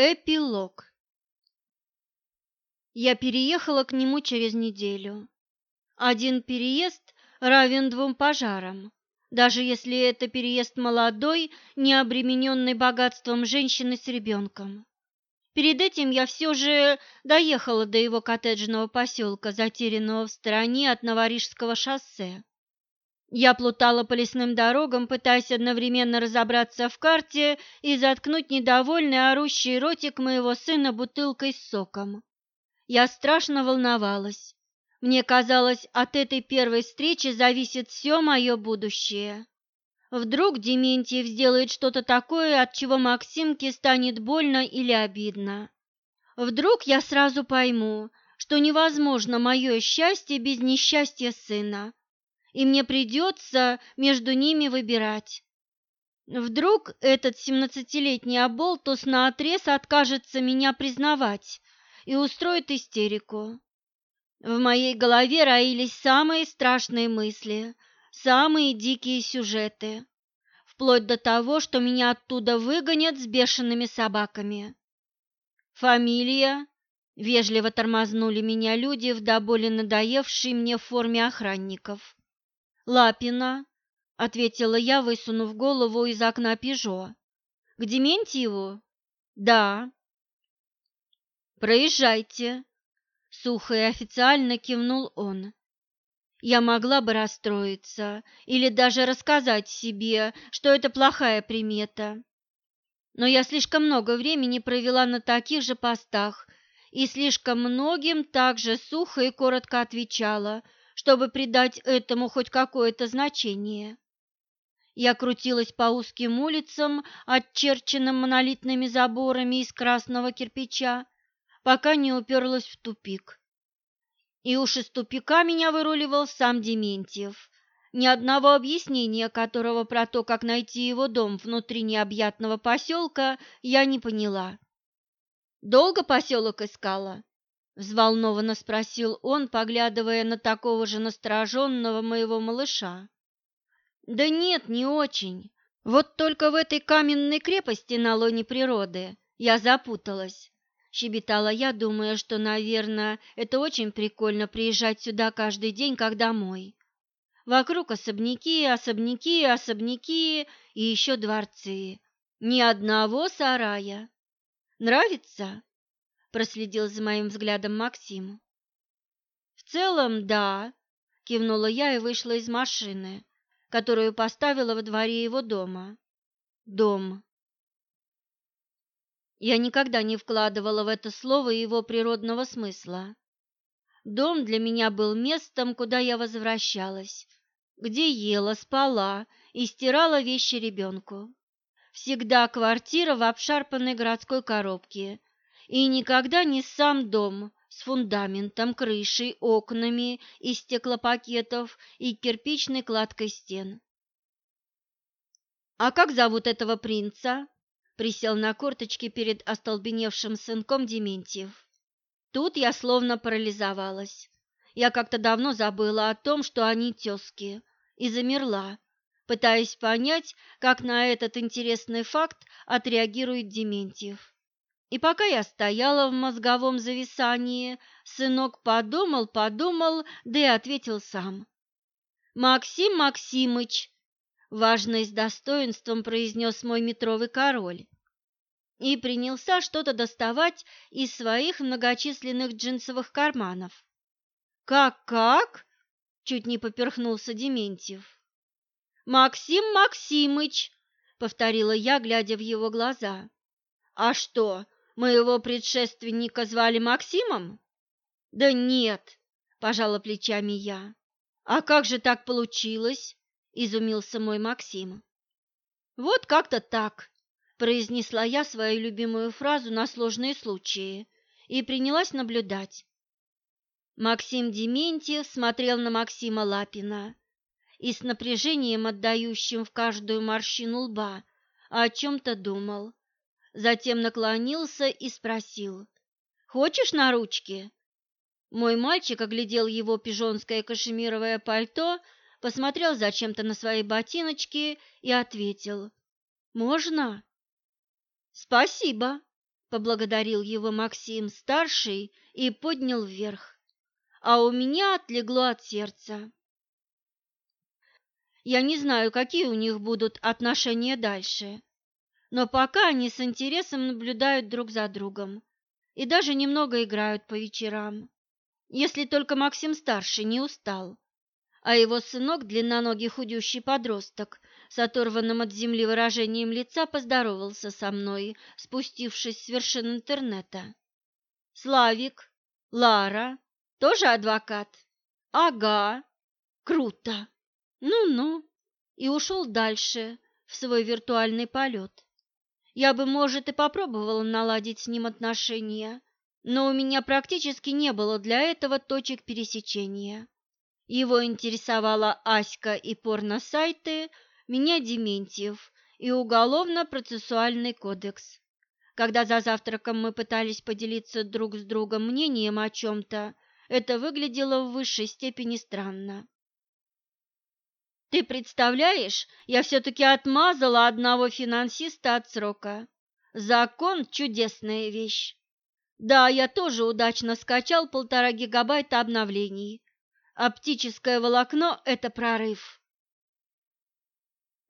Эпилог Я переехала к нему через неделю. Один переезд равен двум пожарам, даже если это переезд молодой, не обремененный богатством женщины с ребенком. Перед этим я все же доехала до его коттеджного поселка, затерянного в стороне от Новорижского шоссе. Я плутала по лесным дорогам, пытаясь одновременно разобраться в карте и заткнуть недовольный орущий ротик моего сына бутылкой с соком. Я страшно волновалась. Мне казалось, от этой первой встречи зависит все мое будущее. Вдруг Дементьев сделает что-то такое, от чего Максимке станет больно или обидно. Вдруг я сразу пойму, что невозможно мое счастье без несчастья сына и мне придется между ними выбирать. Вдруг этот семнадцатилетний оболтус наотрез откажется меня признавать и устроит истерику. В моей голове роились самые страшные мысли, самые дикие сюжеты, вплоть до того, что меня оттуда выгонят с бешеными собаками. Фамилия? Вежливо тормознули меня люди в до боли надоевшей мне форме охранников. «Лапина», — ответила я, высунув голову из окна «Пежо». «К Дементьеву?» «Да». «Проезжайте», — сухо и официально кивнул он. Я могла бы расстроиться или даже рассказать себе, что это плохая примета. Но я слишком много времени провела на таких же постах и слишком многим также сухо и коротко отвечала — чтобы придать этому хоть какое-то значение. Я крутилась по узким улицам, отчерченным монолитными заборами из красного кирпича, пока не уперлась в тупик. И уж из тупика меня выруливал сам Дементьев, ни одного объяснения которого про то, как найти его дом внутри необъятного поселка, я не поняла. «Долго поселок искала?» Взволнованно спросил он, поглядывая на такого же настороженного моего малыша. Да нет, не очень. Вот только в этой каменной крепости на лоне природы я запуталась. Щебетала я, думая, что, наверное, это очень прикольно приезжать сюда каждый день, как домой. Вокруг особняки, особняки, особняки и еще дворцы. Ни одного сарая. Нравится? Проследил за моим взглядом Максим. В целом, да, кивнула я и вышла из машины, которую поставила во дворе его дома. Дом. Я никогда не вкладывала в это слово его природного смысла. Дом для меня был местом, куда я возвращалась, где ела, спала и стирала вещи ребенку. Всегда квартира в обшарпанной городской коробке, и никогда не сам дом с фундаментом, крышей, окнами из стеклопакетов и кирпичной кладкой стен. «А как зовут этого принца?» – присел на корточки перед остолбеневшим сынком Дементьев. Тут я словно парализовалась. Я как-то давно забыла о том, что они тезки, и замерла, пытаясь понять, как на этот интересный факт отреагирует Дементьев. И пока я стояла в мозговом зависании, сынок подумал, подумал, да и ответил сам. «Максим Максимыч!» – важно и с достоинством произнес мой метровый король. И принялся что-то доставать из своих многочисленных джинсовых карманов. «Как-как?» – чуть не поперхнулся Дементьев. «Максим Максимыч!» – повторила я, глядя в его глаза. «А что, Моего предшественника звали Максимом? Да нет, пожала плечами я. А как же так получилось? изумился мой Максим. Вот как-то так, произнесла я свою любимую фразу на сложные случаи и принялась наблюдать. Максим Дементьев смотрел на Максима Лапина и с напряжением, отдающим в каждую морщину лба, о чем-то думал затем наклонился и спросил, «Хочешь на ручки?» Мой мальчик оглядел его пижонское кашемировое пальто, посмотрел зачем-то на свои ботиночки и ответил, «Можно?» «Спасибо», поблагодарил его Максим старший и поднял вверх. А у меня отлегло от сердца. Я не знаю, какие у них будут отношения дальше, но пока они с интересом наблюдают друг за другом и даже немного играют по вечерам, если только Максим старший не устал, а его сынок, длинноногий худющий подросток, с оторванным от земли выражением лица, поздоровался со мной, спустившись с вершин интернета. «Славик, Лара, тоже адвокат?» «Ага, круто!» Ну-ну, и ушел дальше в свой виртуальный полет. Я бы, может, и попробовала наладить с ним отношения, но у меня практически не было для этого точек пересечения. Его интересовала Аська и порно-сайты, меня Дементьев и Уголовно-процессуальный кодекс. Когда за завтраком мы пытались поделиться друг с другом мнением о чем-то, это выглядело в высшей степени странно. Ты представляешь, я все-таки отмазала одного финансиста от срока. Закон – чудесная вещь. Да, я тоже удачно скачал полтора гигабайта обновлений. Оптическое волокно – это прорыв.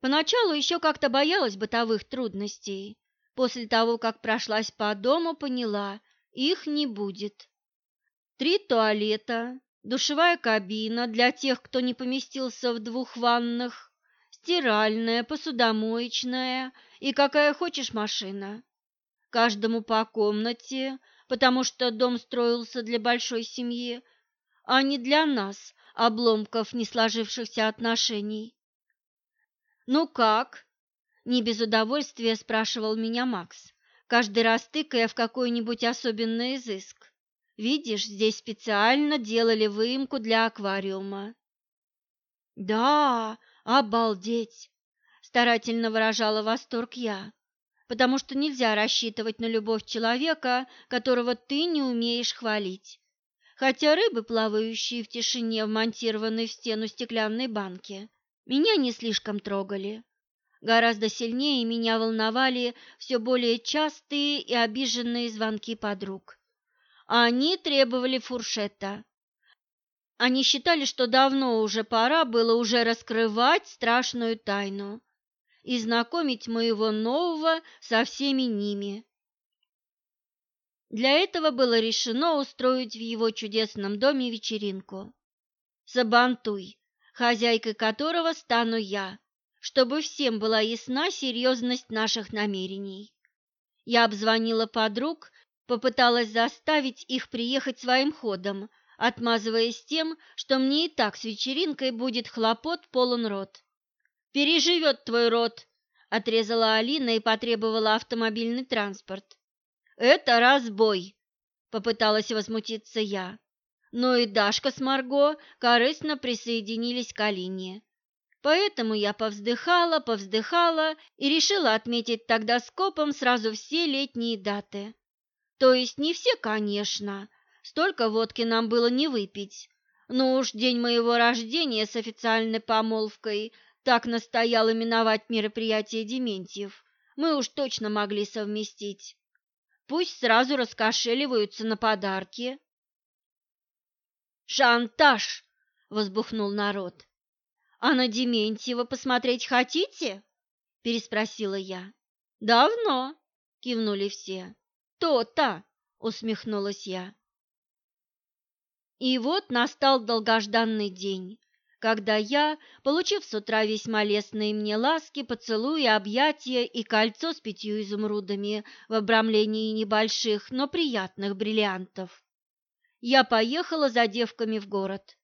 Поначалу еще как-то боялась бытовых трудностей. После того, как прошлась по дому, поняла – их не будет. Три туалета, душевая кабина для тех, кто не поместился в двух ваннах, стиральная, посудомоечная и какая хочешь машина. Каждому по комнате, потому что дом строился для большой семьи, а не для нас, обломков не сложившихся отношений. «Ну как?» – не без удовольствия спрашивал меня Макс, каждый раз тыкая в какой-нибудь особенный изыск. Видишь, здесь специально делали выемку для аквариума. Да, обалдеть, старательно выражала восторг я, потому что нельзя рассчитывать на любовь человека, которого ты не умеешь хвалить. Хотя рыбы, плавающие в тишине, вмонтированной в стену стеклянной банки, меня не слишком трогали. Гораздо сильнее меня волновали все более частые и обиженные звонки подруг. Они требовали фуршета. Они считали, что давно уже пора было уже раскрывать страшную тайну и знакомить моего нового со всеми ними. Для этого было решено устроить в его чудесном доме вечеринку. Сабантуй, хозяйкой которого стану я, чтобы всем была ясна серьезность наших намерений. Я обзвонила подруг Попыталась заставить их приехать своим ходом, отмазываясь тем, что мне и так с вечеринкой будет хлопот полон рот. «Переживет твой рот», — отрезала Алина и потребовала автомобильный транспорт. «Это разбой», — попыталась возмутиться я. Но и Дашка с Марго корыстно присоединились к Алине. Поэтому я повздыхала, повздыхала и решила отметить тогда скопом сразу все летние даты. То есть не все, конечно, столько водки нам было не выпить. Но уж день моего рождения с официальной помолвкой так настоял именовать мероприятие Дементьев, мы уж точно могли совместить. Пусть сразу раскошеливаются на подарки. «Шантаж!» — возбухнул народ. «А на Дементьева посмотреть хотите?» — переспросила я. «Давно!» — кивнули все. «То-то!» — усмехнулась я. И вот настал долгожданный день, когда я, получив с утра весьма лестные мне ласки, поцелуи, объятия и кольцо с пятью изумрудами в обрамлении небольших, но приятных бриллиантов, я поехала за девками в город.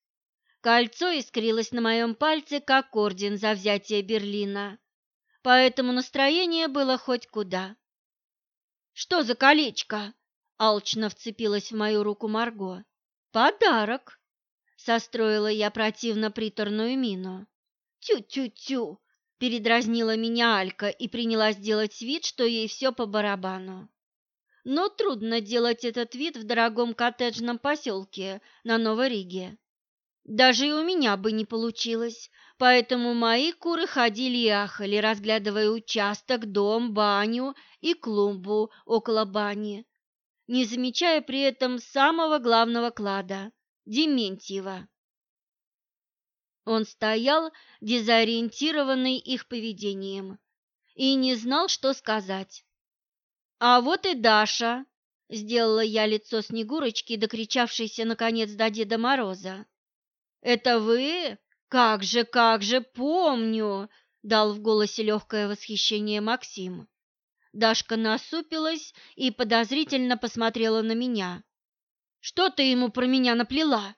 Кольцо искрилось на моем пальце, как орден за взятие Берлина, поэтому настроение было хоть куда. «Что за колечко?» – алчно вцепилась в мою руку Марго. «Подарок!» – состроила я противно приторную мину. «Тю-тю-тю!» – передразнила меня Алька и принялась делать вид, что ей все по барабану. Но трудно делать этот вид в дорогом коттеджном поселке на Новой Риге. Даже и у меня бы не получилось, поэтому мои куры ходили и ахали, разглядывая участок, дом, баню и клумбу около бани, не замечая при этом самого главного клада – Дементьева. Он стоял, дезориентированный их поведением, и не знал, что сказать. «А вот и Даша!» – сделала я лицо Снегурочки, докричавшейся, наконец, до Деда Мороза. «Это вы? Как же, как же, помню!» – дал в голосе легкое восхищение Максим. Дашка насупилась и подозрительно посмотрела на меня. «Что ты ему про меня наплела?»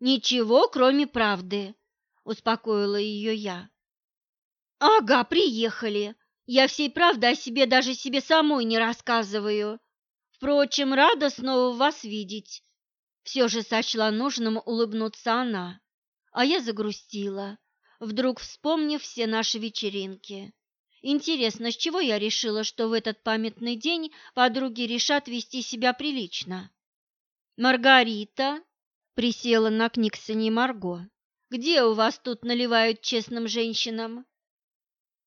«Ничего, кроме правды», – успокоила ее я. «Ага, приехали. Я всей правды о себе даже себе самой не рассказываю. Впрочем, рада снова вас видеть». Все же сочла нужным улыбнуться она, а я загрустила, вдруг вспомнив все наши вечеринки. Интересно, с чего я решила, что в этот памятный день подруги решат вести себя прилично? Маргарита присела на книгсоне Марго. Где у вас тут наливают честным женщинам?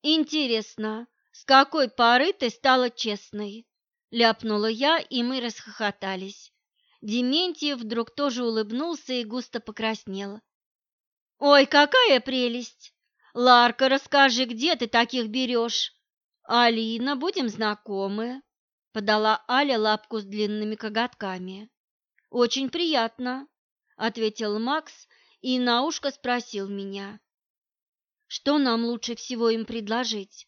Интересно, с какой поры ты стала честной? Ляпнула я, и мы расхохотались. Дементьев вдруг тоже улыбнулся и густо покраснел. «Ой, какая прелесть! Ларка, расскажи, где ты таких берешь?» «Алина, будем знакомы», — подала Аля лапку с длинными коготками. «Очень приятно», — ответил Макс и на ушко спросил меня. «Что нам лучше всего им предложить?»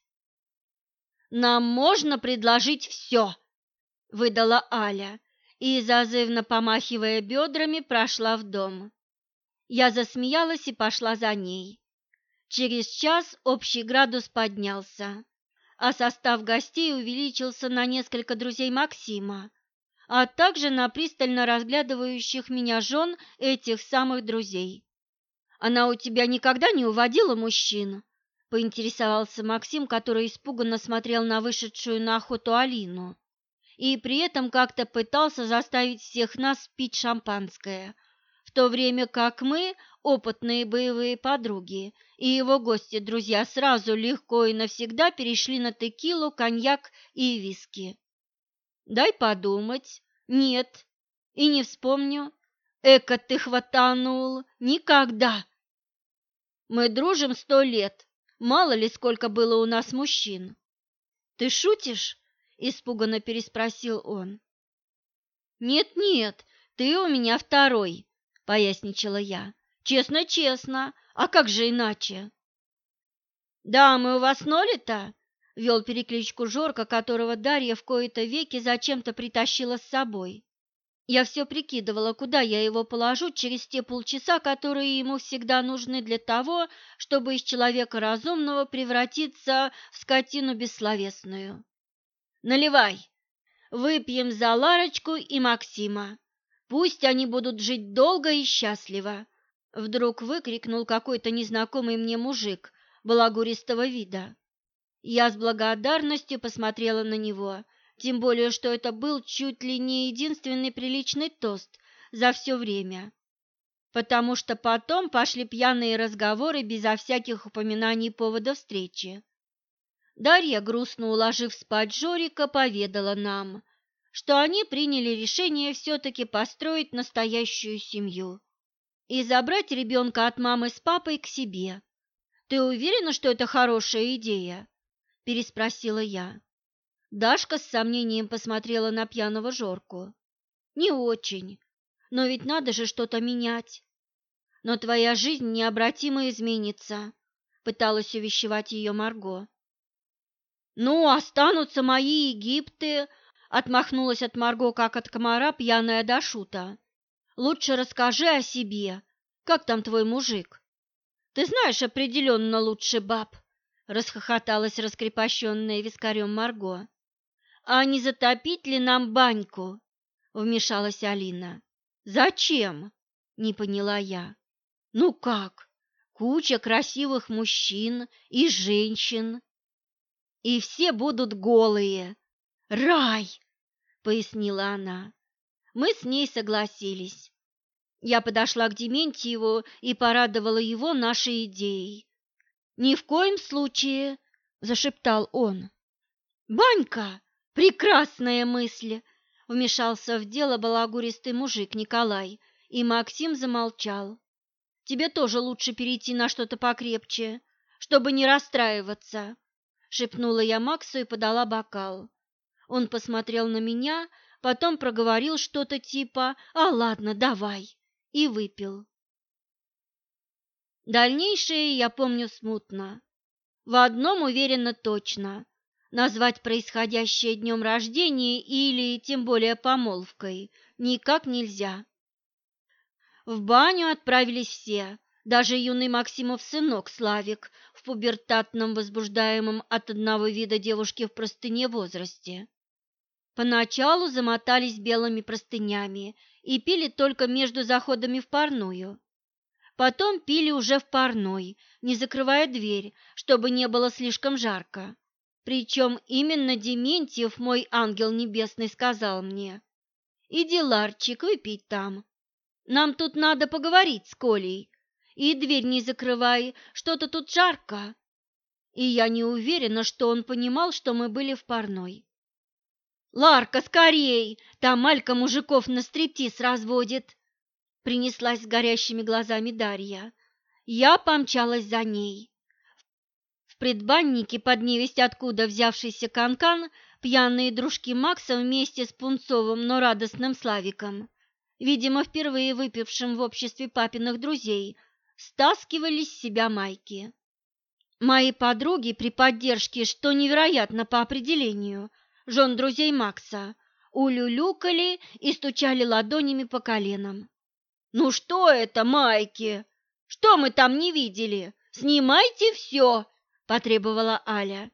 «Нам можно предложить все», — выдала Аля и, зазывно помахивая бедрами, прошла в дом. Я засмеялась и пошла за ней. Через час общий градус поднялся, а состав гостей увеличился на несколько друзей Максима, а также на пристально разглядывающих меня жен этих самых друзей. «Она у тебя никогда не уводила мужчин?» – поинтересовался Максим, который испуганно смотрел на вышедшую на охоту Алину и при этом как-то пытался заставить всех нас пить шампанское, в то время как мы, опытные боевые подруги, и его гости-друзья сразу легко и навсегда перешли на текилу, коньяк и виски. «Дай подумать. Нет. И не вспомню. Эка ты хватанул. Никогда!» «Мы дружим сто лет. Мало ли, сколько было у нас мужчин». «Ты шутишь?» Испуганно переспросил он. Нет-нет, ты у меня второй, поясничала я. Честно-честно, а как же иначе? Да, мы у вас ноли-то? Вел перекличку Жорка, которого Дарья в кои-то веки зачем-то притащила с собой. Я все прикидывала, куда я его положу через те полчаса, которые ему всегда нужны для того, чтобы из человека разумного превратиться в скотину бессловесную. Наливай. Выпьем за Ларочку и Максима. Пусть они будут жить долго и счастливо. Вдруг выкрикнул какой-то незнакомый мне мужик балагуристого вида. Я с благодарностью посмотрела на него, тем более, что это был чуть ли не единственный приличный тост за все время. Потому что потом пошли пьяные разговоры безо всяких упоминаний повода встречи. Дарья, грустно уложив спать Жорика, поведала нам, что они приняли решение все-таки построить настоящую семью и забрать ребенка от мамы с папой к себе. «Ты уверена, что это хорошая идея?» – переспросила я. Дашка с сомнением посмотрела на пьяного Жорку. «Не очень, но ведь надо же что-то менять. Но твоя жизнь необратимо изменится», – пыталась увещевать ее Марго. «Ну, останутся мои Египты», — отмахнулась от Марго, как от комара, пьяная до шута. «Лучше расскажи о себе. Как там твой мужик?» «Ты знаешь определенно лучше баб», — расхохоталась раскрепощенная вискарем Марго. «А не затопить ли нам баньку?» — вмешалась Алина. «Зачем?» — не поняла я. «Ну как? Куча красивых мужчин и женщин, и все будут голые. Рай, пояснила она. Мы с ней согласились. Я подошла к Дементьеву и порадовала его нашей идеей. «Ни в коем случае!» – зашептал он. «Банька! Прекрасная мысль!» – вмешался в дело балагуристый мужик Николай, и Максим замолчал. «Тебе тоже лучше перейти на что-то покрепче, чтобы не расстраиваться», – шепнула я Максу и подала бокал. Он посмотрел на меня, потом проговорил что-то типа «А ладно, давай» и выпил. Дальнейшее я помню смутно. В одном уверена точно. Назвать происходящее днем рождения или, тем более, помолвкой никак нельзя. В баню отправились все, даже юный Максимов сынок Славик пубертатном, возбуждаемом от одного вида девушки в простыне возрасте. Поначалу замотались белыми простынями и пили только между заходами в парную. Потом пили уже в парной, не закрывая дверь, чтобы не было слишком жарко. Причем именно Дементьев, мой ангел небесный, сказал мне, «Иди, Ларчик, выпить там. Нам тут надо поговорить с Колей. И дверь не закрывай, что-то тут жарко». И я не уверена, что он понимал, что мы были в парной. «Ларка, скорей! Там Алька мужиков на стриптиз разводит!» Принеслась с горящими глазами Дарья. Я помчалась за ней. В предбаннике под невесть откуда взявшийся канкан пьяные дружки Макса вместе с пунцовым, но радостным Славиком, видимо, впервые выпившим в обществе папиных друзей, стаскивали с себя майки. Мои подруги при поддержке, что невероятно по определению – жен друзей Макса, улюлюкали и стучали ладонями по коленам. «Ну что это, Майки? Что мы там не видели? Снимайте все!» – потребовала Аля.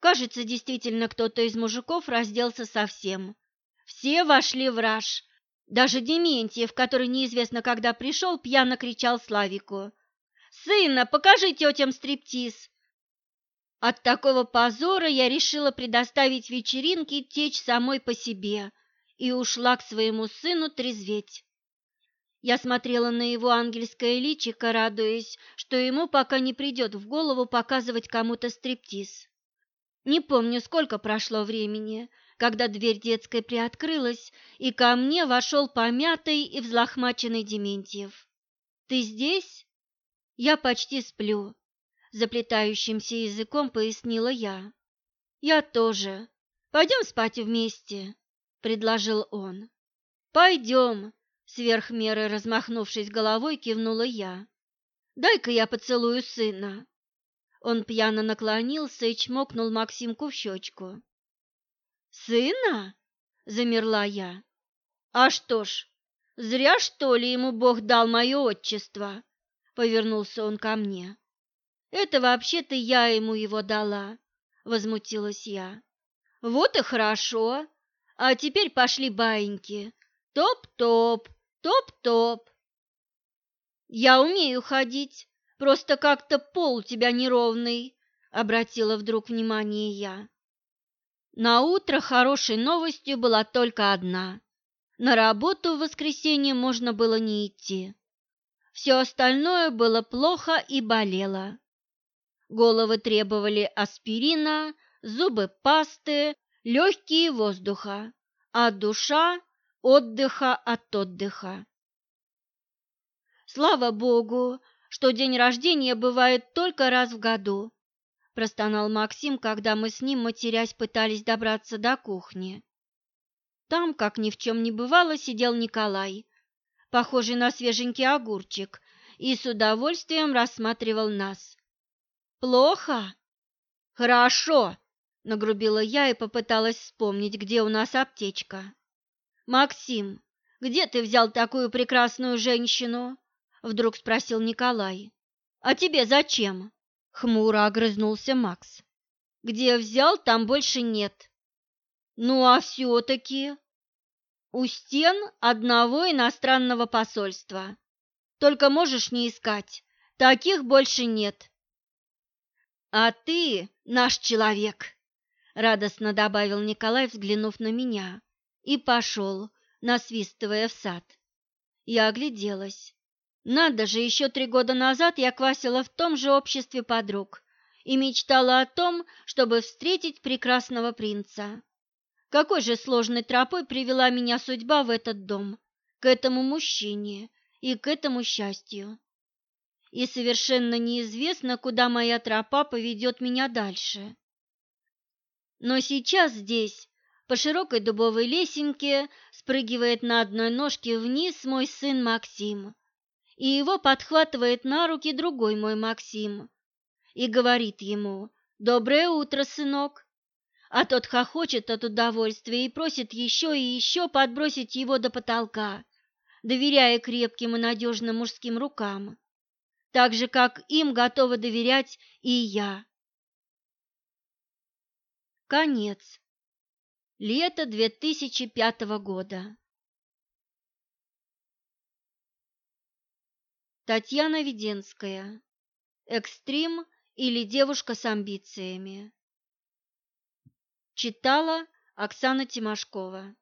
Кажется, действительно кто-то из мужиков разделся совсем. Все вошли в раж. Даже Дементьев, который неизвестно когда пришел, пьяно кричал Славику. «Сына, покажи тетям стриптиз!» От такого позора я решила предоставить вечеринке течь самой по себе и ушла к своему сыну трезветь. Я смотрела на его ангельское личико, радуясь, что ему пока не придет в голову показывать кому-то стриптиз. Не помню, сколько прошло времени, когда дверь детской приоткрылась, и ко мне вошел помятый и взлохмаченный Дементьев. «Ты здесь?» «Я почти сплю заплетающимся языком пояснила я. Я тоже. Пойдем спать вместе, предложил он. Пойдем, сверх меры размахнувшись головой, кивнула я. Дай-ка я поцелую сына. Он пьяно наклонился и чмокнул Максимку в щечку. «Сына?» – замерла я. «А что ж, зря, что ли, ему Бог дал мое отчество?» – повернулся он ко мне. Это вообще-то я ему его дала, возмутилась я. Вот и хорошо. А теперь пошли баиньки. Топ-топ, топ-топ. Я умею ходить, просто как-то пол у тебя неровный, обратила вдруг внимание я. На утро хорошей новостью была только одна. На работу в воскресенье можно было не идти. Все остальное было плохо и болело. Головы требовали аспирина, зубы пасты, легкие воздуха, а душа – отдыха от отдыха. Слава Богу, что день рождения бывает только раз в году, простонал Максим, когда мы с ним, матерясь, пытались добраться до кухни. Там, как ни в чем не бывало, сидел Николай, похожий на свеженький огурчик, и с удовольствием рассматривал нас. Плохо? Хорошо, нагрубила я и попыталась вспомнить, где у нас аптечка. Максим, где ты взял такую прекрасную женщину? Вдруг спросил Николай. А тебе зачем? Хмуро огрызнулся Макс. Где взял, там больше нет. Ну а все-таки у стен одного иностранного посольства. Только можешь не искать, таких больше нет. «А ты наш человек!» — радостно добавил Николай, взглянув на меня, и пошел, насвистывая в сад. Я огляделась. Надо же, еще три года назад я квасила в том же обществе подруг и мечтала о том, чтобы встретить прекрасного принца. Какой же сложной тропой привела меня судьба в этот дом, к этому мужчине и к этому счастью. И совершенно неизвестно, куда моя тропа поведет меня дальше. Но сейчас здесь, по широкой дубовой лесенке, спрыгивает на одной ножке вниз мой сын Максим, и его подхватывает на руки другой мой Максим и говорит ему «Доброе утро, сынок!» А тот хохочет от удовольствия и просит еще и еще подбросить его до потолка, доверяя крепким и надежным мужским рукам, так же, как им готова доверять и я. Конец. Лето 2005 года. Татьяна Веденская. Экстрим или девушка с амбициями. Читала Оксана Тимошкова.